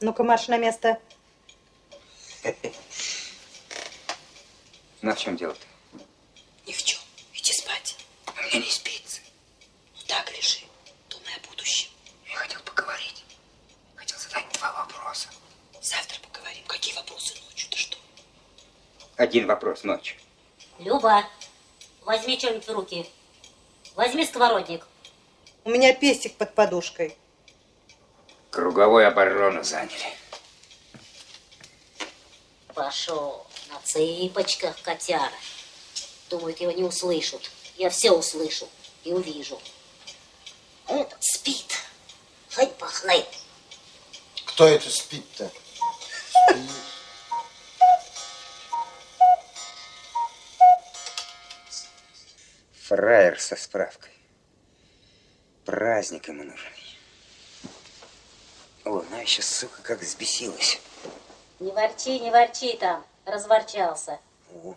Ну-ка, марш на место. Ну, а в чем дело-то? Ни в чем. Иди спать. У меня не спится. Ну так лежи. Думай о будущем. Я хотел поговорить. Хотел задать два вопроса. Завтра поговорим. Какие вопросы ночью? Ты что? Один вопрос ночью. Люба, возьми что-нибудь в руки. Возьми сковородник. У меня пестик под подушкой. Круговую оборону заняли. Пошел на цыпочках, котяра. Думают, его не услышат. Я все услышу и увижу. Этот спит. Хоть пахнет. Кто это спит-то? Спит. Фраер со справкой. Праздник ему нужен. Еще, сука, как взбесилась. Не ворчи, не ворчи там. Разворчался. О,